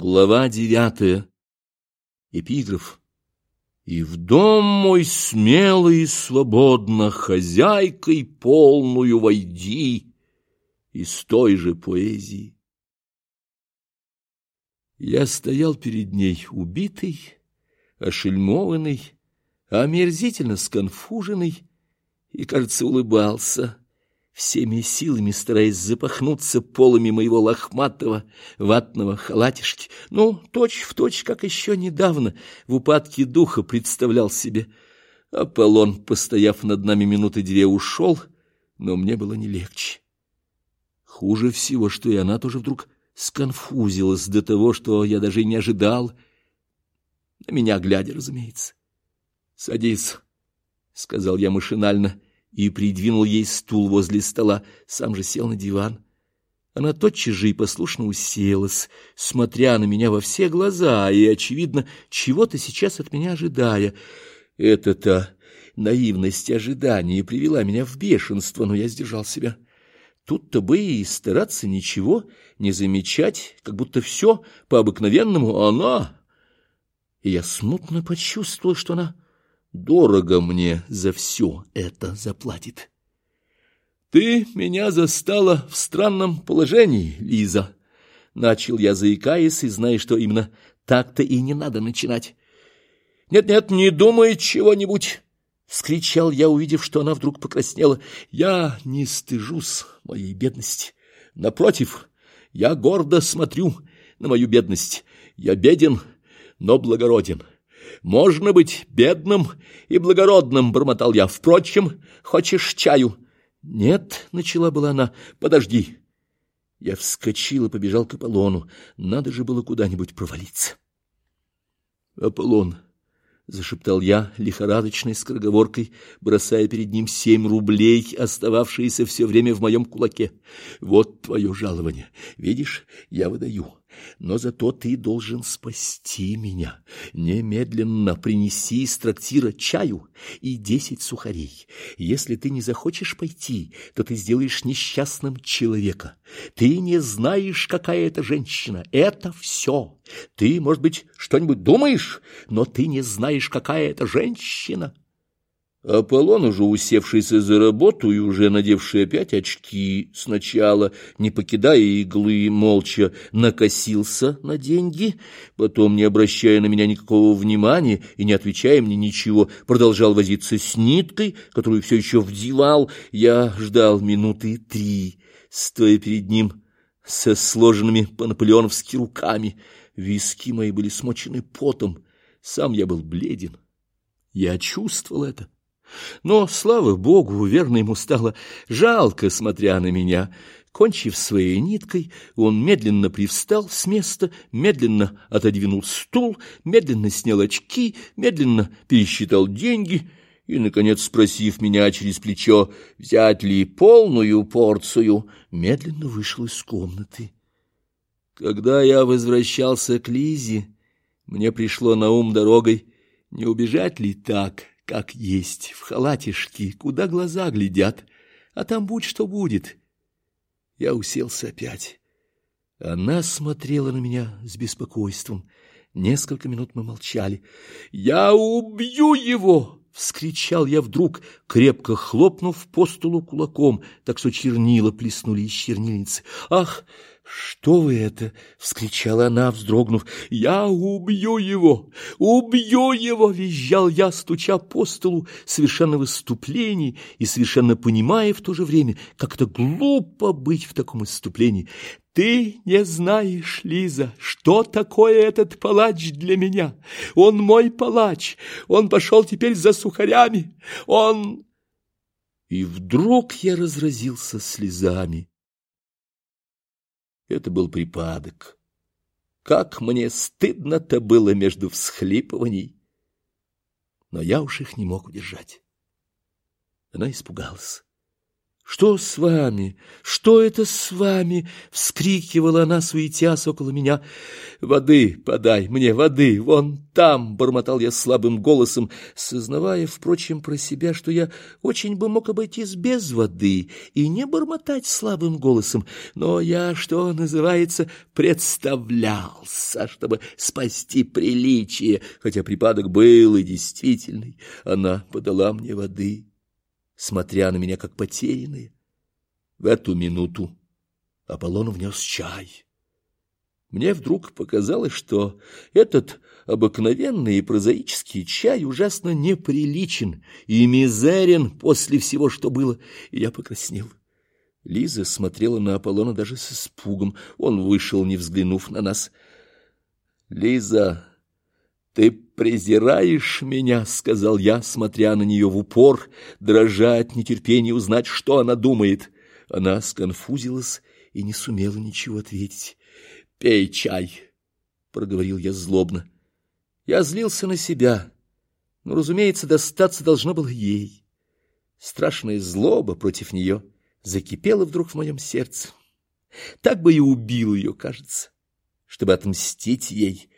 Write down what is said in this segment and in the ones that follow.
Глава девятая. Эпиграф. И в дом мой смело и свободно Хозяйкой полную войди Из той же поэзии. Я стоял перед ней убитый, ошельмованный, омерзительно сконфуженный и, кажется, улыбался всеми силами стараясь запахнуться полами моего лохматого ватного халатишки. Ну, точь в точь, как еще недавно, в упадке духа представлял себе. Аполлон, постояв над нами минуты две, ушел, но мне было не легче. Хуже всего, что и она тоже вдруг сконфузилась до того, что я даже не ожидал. На меня глядя, разумеется. — Садись, — сказал я машинально, — и придвинул ей стул возле стола, сам же сел на диван. Она тотчас же и послушно уселась, смотря на меня во все глаза и, очевидно, чего-то сейчас от меня ожидая. Это-то наивность ожидания привела меня в бешенство, но я сдержал себя. Тут-то бы и стараться ничего не замечать, как будто все по-обыкновенному, она... И я смутно почувствовал, что она дорого мне за все это заплатит. Ты меня застала в странном положении, Лиза. Начал я, заикаясь, и зная, что именно так-то и не надо начинать. Нет-нет, не думай чего-нибудь. — вскричал я, увидев, что она вдруг покраснела. — Я не стыжусь моей бедности. Напротив, я гордо смотрю на мою бедность. Я беден, но благороден. Можно быть бедным и благородным, — бормотал я. Впрочем, хочешь чаю? Нет, — начала была она, — подожди. Я вскочил и побежал к Аполлону. Надо же было куда-нибудь провалиться. Аполлон зашептал я лихорадочной скороговоркой, бросая перед ним семь рублей, остававшиеся все время в моем кулаке. Вот твое жалование. Видишь, я выдаю. Но зато ты должен спасти меня. Немедленно принеси из трактира чаю и десять сухарей. Если ты не захочешь пойти, то ты сделаешь несчастным человека. Ты не знаешь, какая это женщина. Это все. Ты, может быть, что-нибудь думаешь, но ты не знаешь, какая это женщина. Аполлон, уже усевшийся за работу и уже надевший опять очки, сначала, не покидая иглы, молча накосился на деньги, потом, не обращая на меня никакого внимания и не отвечая мне ничего, продолжал возиться с ниткой, которую все еще вдевал. Я ждал минуты три, стоя перед ним со сложенными по-наполеоновски руками. Виски мои были смочены потом, сам я был бледен. Я чувствовал это. Но, слава богу, верно ему стало жалко, смотря на меня. Кончив своей ниткой, он медленно привстал с места, медленно отодвинул стул, медленно снял очки, медленно пересчитал деньги и, наконец, спросив меня через плечо, взять ли полную порцию, медленно вышел из комнаты. Когда я возвращался к Лизе, мне пришло на ум дорогой, не убежать ли так, как есть, в халатишке, куда глаза глядят, а там будь что будет. Я уселся опять. Она смотрела на меня с беспокойством. Несколько минут мы молчали. «Я убью его!» — вскричал я вдруг, крепко хлопнув по столу кулаком, так что чернила плеснули из чернильницы. «Ах!» «Что вы это?» — вскричала она, вздрогнув. «Я убью его! Убью его!» — визжал я, стуча по столу, совершенно в выступлении и совершенно понимая в то же время, как это глупо быть в таком выступлении. «Ты не знаешь, Лиза, что такое этот палач для меня? Он мой палач! Он пошел теперь за сухарями! Он...» И вдруг я разразился слезами. Это был припадок. Как мне стыдно-то было между всхлипываний. Но я уж их не мог удержать. Она испугалась. «Что с вами? Что это с вами?» — вскрикивала она, суетясь около меня. «Воды подай мне, воды, вон там!» — бормотал я слабым голосом, сознавая, впрочем, про себя, что я очень бы мог обойтись без воды и не бормотать слабым голосом. Но я, что называется, представлялся, чтобы спасти приличие, хотя припадок был и действительный. Она подала мне воды смотря на меня как потерянные. В эту минуту Аполлон внес чай. Мне вдруг показалось, что этот обыкновенный и прозаический чай ужасно неприличен и мизерен после всего, что было, и я покраснел. Лиза смотрела на Аполлона даже с испугом. Он вышел, не взглянув на нас. — Лиза, «Ты презираешь меня», — сказал я, смотря на нее в упор, дрожа от нетерпения узнать, что она думает. Она сконфузилась и не сумела ничего ответить. «Пей чай», — проговорил я злобно. Я злился на себя, но, разумеется, достаться должно было ей. Страшная злоба против нее закипела вдруг в моем сердце. Так бы и убил ее, кажется, чтобы отмстить ей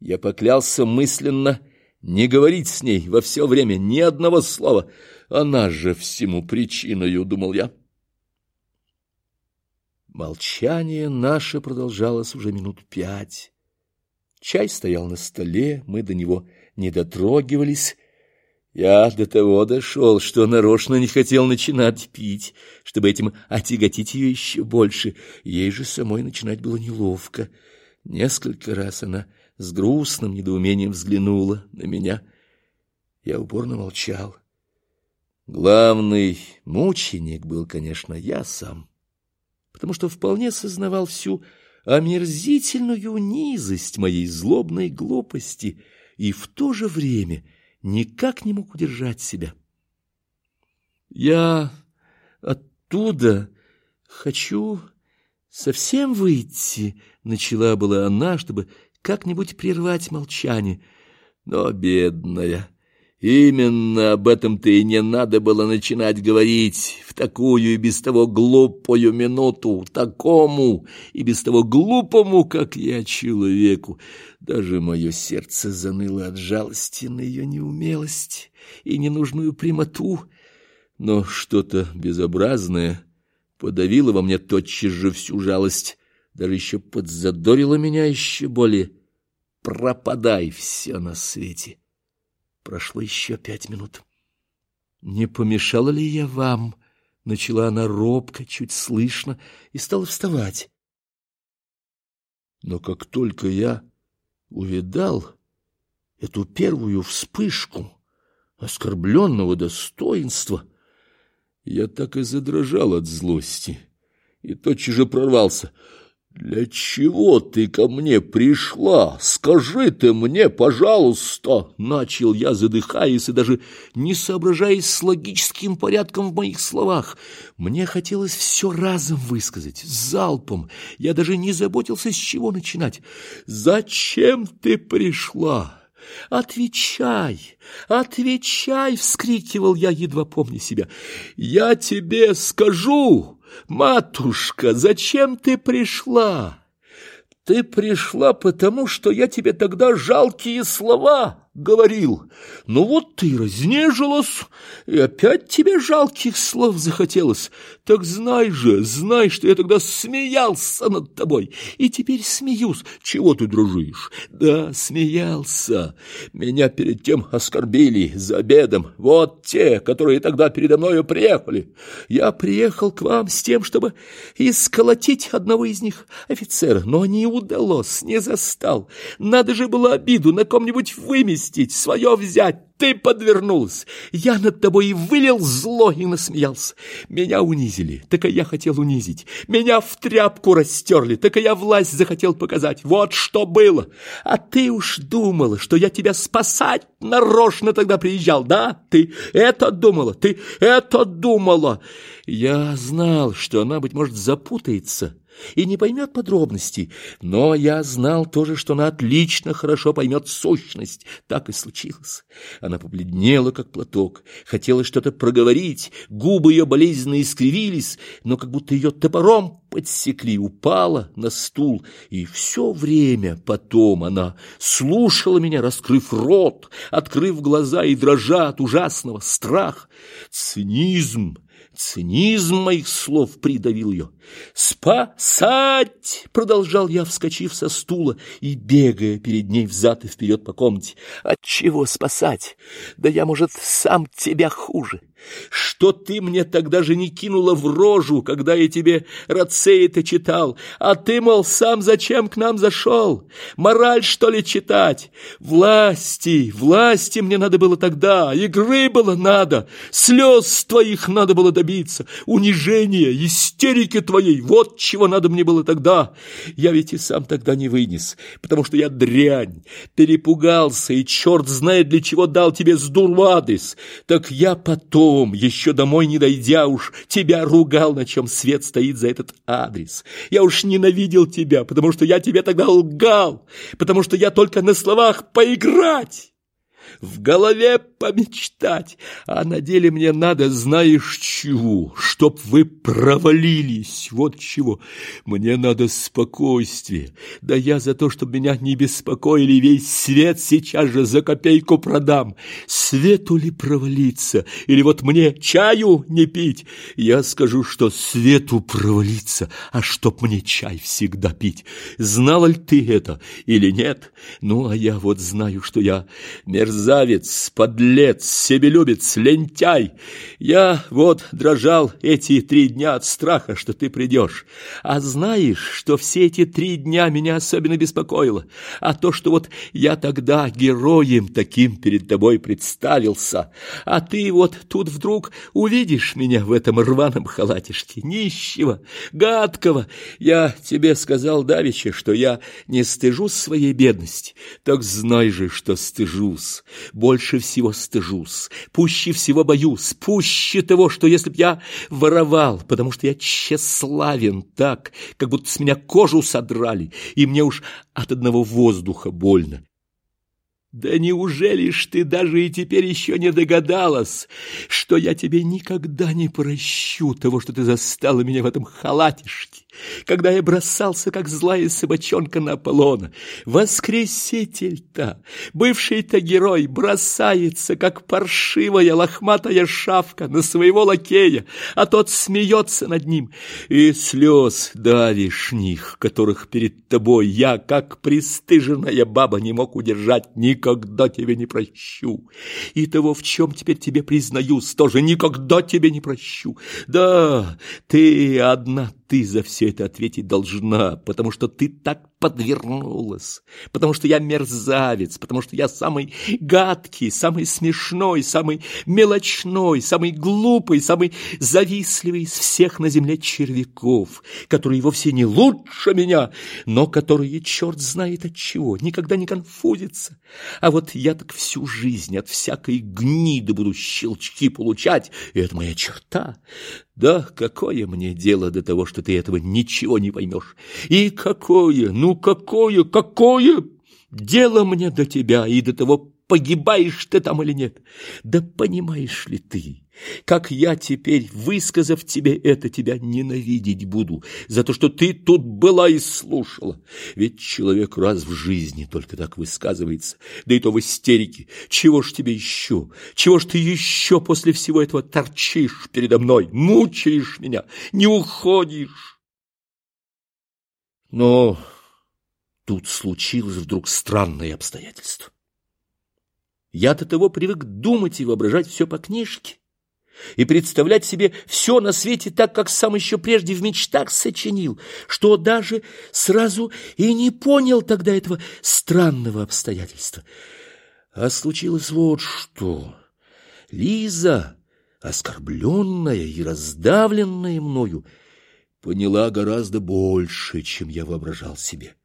я поклялся мысленно не говорить с ней во все время ни одного слова. Она же всему причиною, думал я. Молчание наше продолжалось уже минут пять. Чай стоял на столе, мы до него не дотрогивались. Я до того дошел, что нарочно не хотел начинать пить, чтобы этим отяготить ее еще больше. Ей же самой начинать было неловко. Несколько раз она с грустным недоумением взглянула на меня. Я упорно молчал. Главный мученик был, конечно, я сам, потому что вполне сознавал всю омерзительную низость моей злобной глупости и в то же время никак не мог удержать себя. Я оттуда хочу совсем выйти, — начала была она, чтобы как-нибудь прервать молчание. Но, бедная, именно об этом-то и не надо было начинать говорить в такую и без того глупую минуту, такому и без того глупому, как я, человеку. Даже мое сердце заныло от жалости на ее неумелость и ненужную прямоту, но что-то безобразное подавило во мне тотчас же всю жалость даже еще подзадорила меня еще более. Пропадай все на свете. Прошло еще пять минут. «Не помешала ли я вам?» — начала она робко, чуть слышно, и стала вставать. Но как только я увидал эту первую вспышку оскорбленного достоинства, я так и задрожал от злости и тотчас же прорвался — «Для чего ты ко мне пришла? Скажи ты мне, пожалуйста!» Начал я, задыхаясь и даже не соображаясь с логическим порядком в моих словах. Мне хотелось все разом высказать, залпом. Я даже не заботился, с чего начинать. «Зачем ты пришла?» «Отвечай! Отвечай!» — вскрикивал я, едва помня себя. «Я тебе скажу!» «Матушка, зачем ты пришла?» «Ты пришла потому, что я тебе тогда жалкие слова говорил. Ну вот ты разнежилась, и опять тебе жалких слов захотелось. Так знай же, знай, что я тогда смеялся над тобой, и теперь смеюсь. Чего ты дружишь? Да, смеялся. Меня перед тем оскорбили за обедом. Вот те, которые тогда передо мною приехали. Я приехал к вам с тем, чтобы исколотить одного из них, офицера, но не удалось, не застал. Надо же было обиду на ком-нибудь выместить отомстить, свое взять. Ты подвернулась. Я над тобой и вылил зло и насмеялся. Меня унизили, так и я хотел унизить. Меня в тряпку растерли, так и я власть захотел показать. Вот что было. А ты уж думала, что я тебя спасать нарочно тогда приезжал, да? Ты это думала, ты это думала. Я знал, что она, быть может, запутается и не поймет подробностей, но я знал тоже, что она отлично хорошо поймет сущность. Так и случилось. Она побледнела, как платок, хотела что-то проговорить, губы ее болезненно искривились, но как будто ее топором подсекли, упала на стул, и все время потом она слушала меня, раскрыв рот, открыв глаза и дрожа от ужасного страха. Цинизм Цинизм моих слов придавил ее. «Спасать!» — продолжал я, вскочив со стула и бегая перед ней взад и вперед по комнате. «От чего спасать? Да я, может, сам тебя хуже. Что ты мне тогда же не кинула в рожу, когда я тебе Рацея-то читал? А ты, мол, сам зачем к нам зашел? Мораль, что ли, читать? Власти, власти мне надо было тогда, игры было надо, слез твоих надо было добиться, унижения, истерики твоей, вот чего надо мне было тогда. Я ведь и сам тогда не вынес, потому что я дрянь, перепугался, и черт знает для чего дал тебе сдуру адрес. Так я потом потом, еще домой не дойдя уж, тебя ругал, на чем свет стоит за этот адрес. Я уж ненавидел тебя, потому что я тебе тогда лгал, потому что я только на словах поиграть в голове помечтать, а на деле мне надо, знаешь чего, чтоб вы провалились, вот чего. Мне надо спокойствие, да я за то, чтобы меня не беспокоили, весь свет сейчас же за копейку продам. Свету ли провалиться, или вот мне чаю не пить? Я скажу, что свету провалиться, а чтоб мне чай всегда пить. Знала ли ты это или нет? Ну, а я вот знаю, что я мерзавец, мерзавец, подлец, себелюбец, лентяй. Я вот дрожал эти три дня от страха, что ты придешь. А знаешь, что все эти три дня меня особенно беспокоило? А то, что вот я тогда героем таким перед тобой представился, а ты вот тут вдруг увидишь меня в этом рваном халатишке, нищего, гадкого. Я тебе сказал давеча, что я не стыжусь своей бедности, так знай же, что стыжусь. Больше всего стыжусь, пуще всего боюсь, пуще того, что если б я воровал, потому что я тщеславен так, как будто с меня кожу содрали, и мне уж от одного воздуха больно. Да неужели ж ты даже и теперь еще не догадалась, что я тебе никогда не прощу того, что ты застала меня в этом халатишке, когда я бросался, как злая собачонка на Аполлона? Воскреситель-то, бывший-то герой, бросается, как паршивая лохматая шавка на своего лакея, а тот смеется над ним, и слез давишних, которых перед тобой я, как пристыженная баба, не мог удержать ни никогда тебе не прощу. И того, в чем теперь тебе признаюсь, тоже никогда тебе не прощу. Да, ты одна ты за все это ответить должна, потому что ты так подвернулась, потому что я мерзавец, потому что я самый гадкий, самый смешной, самый мелочной, самый глупый, самый завистливый из всех на земле червяков, которые вовсе не лучше меня, но которые, черт знает от чего, никогда не конфузятся. А вот я так всю жизнь от всякой гниды буду щелчки получать, и это моя черта. Да какое мне дело до того, что ты этого ничего не поймешь? И какое, ну какое, какое дело мне до тебя и до того, погибаешь ты там или нет? Да понимаешь ли ты, как я теперь, высказав тебе это, тебя ненавидеть буду за то, что ты тут была и слушала. Ведь человек раз в жизни только так высказывается, да и то в истерике. Чего ж тебе еще? Чего ж ты еще после всего этого торчишь передо мной, мучаешь меня, не уходишь? Но тут случилось вдруг странное обстоятельство. Я до того привык думать и воображать все по книжке и представлять себе все на свете так, как сам еще прежде в мечтах сочинил, что даже сразу и не понял тогда этого странного обстоятельства. А случилось вот что. Лиза, оскорбленная и раздавленная мною, поняла гораздо больше, чем я воображал себе.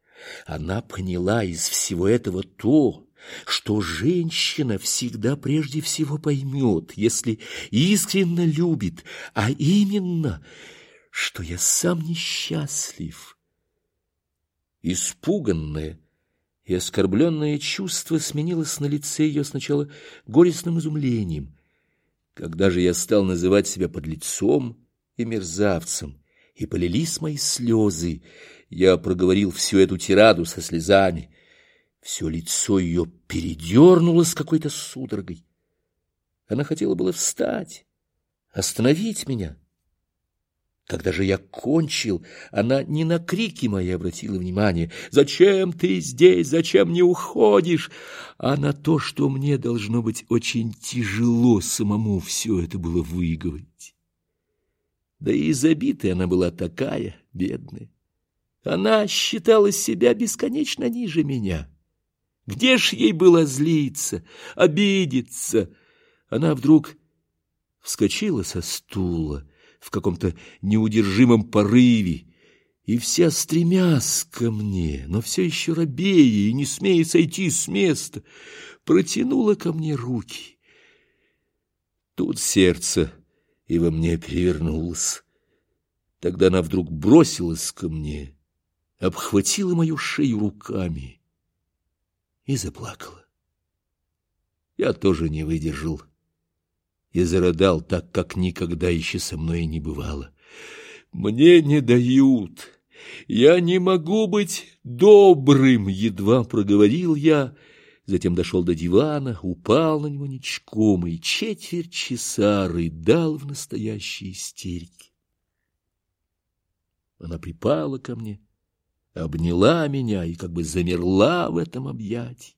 Она поняла из всего этого то, что женщина всегда прежде всего поймет, если искренне любит, а именно, что я сам несчастлив. Испуганное и оскорбленное чувство сменилось на лице ее сначала горестным изумлением. Когда же я стал называть себя подлецом и мерзавцем, и полились мои слезы, я проговорил всю эту тираду со слезами. Все лицо ее передернулось какой-то судорогой. Она хотела было встать, остановить меня. Когда же я кончил, она не на крики мои обратила внимание. «Зачем ты здесь? Зачем не уходишь?» А на то, что мне должно быть очень тяжело самому все это было выговорить. Да и забитая она была такая, бедная. Она считала себя бесконечно ниже меня. Где ж ей было злиться, обидеться? Она вдруг вскочила со стула в каком-то неудержимом порыве, и вся стремясь ко мне, но все еще робея и не смея сойти с места, протянула ко мне руки. Тут сердце и во мне перевернулось. Тогда она вдруг бросилась ко мне, обхватила мою шею руками и заплакала. Я тоже не выдержал и зарыдал так, как никогда еще со мной не бывало. «Мне не дают! Я не могу быть добрым!» — едва проговорил я, затем дошел до дивана, упал на него ничком и четверть часа рыдал в настоящей истерике. Она припала ко мне, обняла меня и как бы замерла в этом объятии.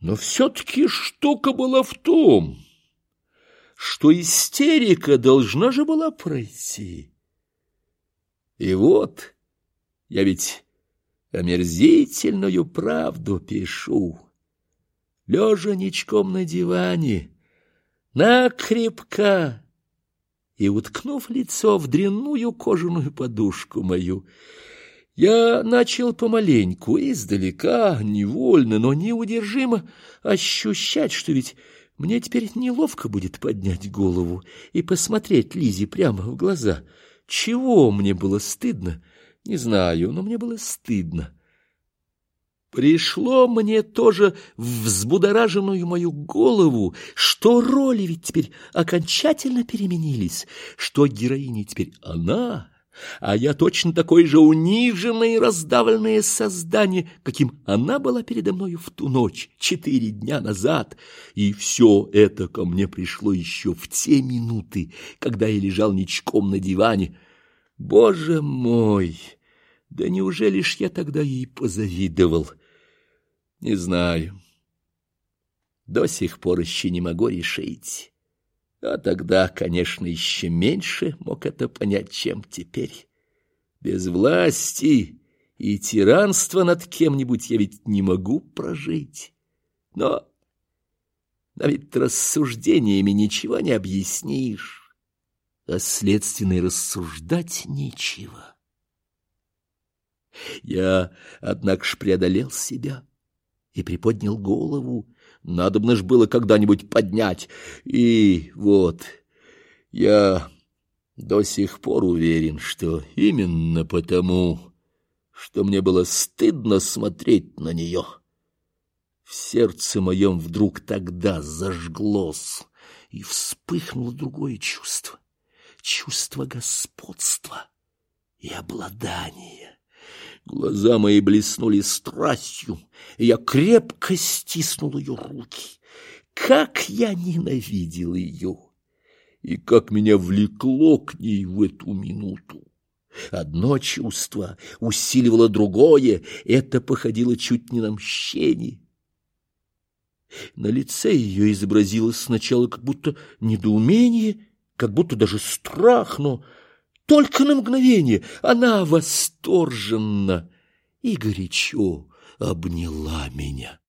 Но все-таки штука была в том, что истерика должна же была пройти. И вот я ведь омерзительную правду пишу. Лежа ничком на диване, накрепко, и, уткнув лицо в дрянную кожаную подушку мою, я начал помаленьку, издалека, невольно, но неудержимо ощущать, что ведь мне теперь неловко будет поднять голову и посмотреть Лизе прямо в глаза. Чего мне было стыдно, не знаю, но мне было стыдно. Пришло мне тоже в взбудораженную мою голову, что роли ведь теперь окончательно переменились, что героиня теперь она, а я точно такое же униженное и раздавленное создание, каким она была передо мною в ту ночь, четыре дня назад. И все это ко мне пришло еще в те минуты, когда я лежал ничком на диване. Боже мой! Да неужели ж я тогда ей позавидовал? Не знаю. До сих пор еще не могу решить. А тогда, конечно, еще меньше мог это понять, чем теперь. Без власти и тиранства над кем-нибудь я ведь не могу прожить. Но, но ведь рассуждениями ничего не объяснишь, а следственно и рассуждать нечего. Я, однако ж, преодолел себя и приподнял голову, Надобно ж было когда-нибудь поднять. И вот я до сих пор уверен, что именно потому, что мне было стыдно смотреть на нее, в сердце моем вдруг тогда зажглось и вспыхнуло другое чувство, чувство господства и обладания. Глаза мои блеснули страстью, и я крепко стиснул ее руки. Как я ненавидел ее! И как меня влекло к ней в эту минуту! Одно чувство усиливало другое, это походило чуть не на мщение. На лице ее изобразилось сначала как будто недоумение, как будто даже страх, но только на мгновение она восторженно и горячо обняла меня.